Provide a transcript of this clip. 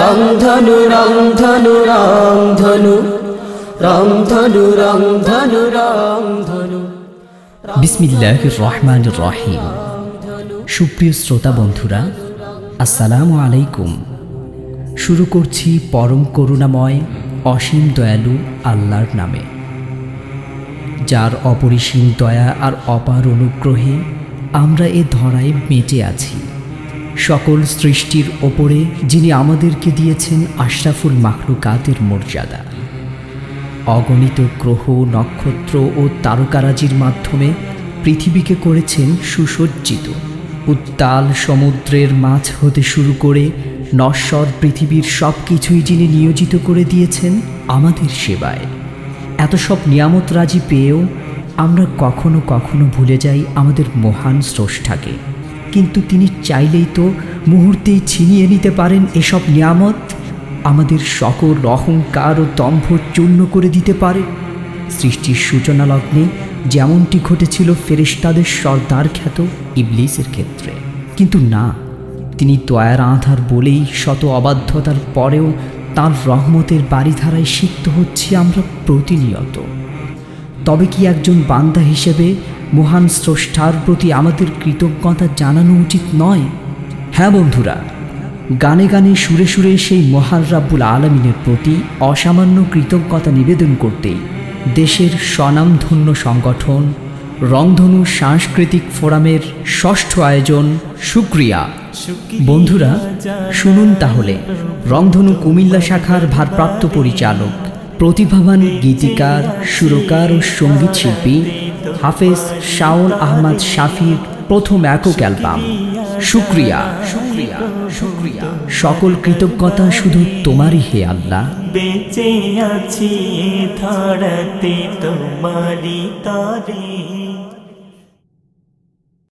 রামধনু রামধনু রামধনু রামধনু রামধনু রামধনু বিসমিল্লাহ রহমান রহিম। সুপ্রিয় শ্রোতা বন্ধুরা আসসালামু আলাইকুম। শুরু করছি পরম করুণাময় অসীম দয়ালু আল্লাহর নামে। যার অপরিসীম দয়া আর অপার অনুগ্রহে আমরা এ ধরায় বেঁচে আছি। সকল সৃষ্টির ওপরে যিনি আমাদেরকে দিয়েছেন আশরাফুল মাখলুকাতের মর্যাদা। অগণিত গ্রহ, নক্ষত্র ও তারকারাজির মাধ্যমে পৃথিবীকে করেছেন সুসজ্জিত। উত্তাল সমুদ্রের মাছ হতে শুরু করে নশ্বর পৃথিবীর সব কিছুই যিনি নিয়োজিত করে দিয়েছেন আমাদের সেবায়। এত সব নিয়ামত রাজি পেয়েও আমরা কখনো কখনো ভুলে যাই আমাদের মহান স্রষ্টাকে। কিন্তু তিনি চাইলেই তো মুহূর্তেই ছিনিয়ে নিতে পারেন এসব নিয়ামত। আমাদের সকল অহংকার ও দম্ভ চূর্ণ করে দিতে পারে। সৃষ্টির সূচনা লগ্নে যেমনটি ঘটেছিল ফেরেশতাদের সর্দার খ্যাত ইবলিসের ক্ষেত্রে। কিন্তু না, তিনি দয়ার আধার বলেই শত অবাধ্যতার পরেও তার রহমতের বাড়িধারায় সিক্ত হচ্ছি আমরা প্রতিনিয়ত। তবে কি একজন বান্দা হিসেবে মহান স্রষ্টার প্রতি আমাদের কৃতজ্ঞতা জানানো উচিত নয়। হ্যাঁ বন্ধুরা গানে গানে সুরে সুরে সেই মহান রাব্বুল আলমিনের প্রতি অসামান্য কৃতজ্ঞতা নিবেদন করতেই দেশের স্বনামধন্য সংগঠন রংধনু সাংস্কৃতিক ফোরামের ষষ্ঠ আয়োজন সুক্রিয়া। বন্ধুরা শুনুন তাহলে রংধনু কুমিল্লা শাখার ভারপ্রাপ্ত পরিচালক প্রতিভাবান গীতিকার সুরকার ও সংগীত শিল্পী হাফেজ শাওন আহমদ শাফির প্রথম একক অ্যালবাম। শুক্রিয়া শুক্রিয়া শুক্রিয়া। সকল কৃতজ্ঞতা শুধু তোমারই হে আল্লাহ। বেঁচে আছি ধরতে ধরাতে তোমারি তরে।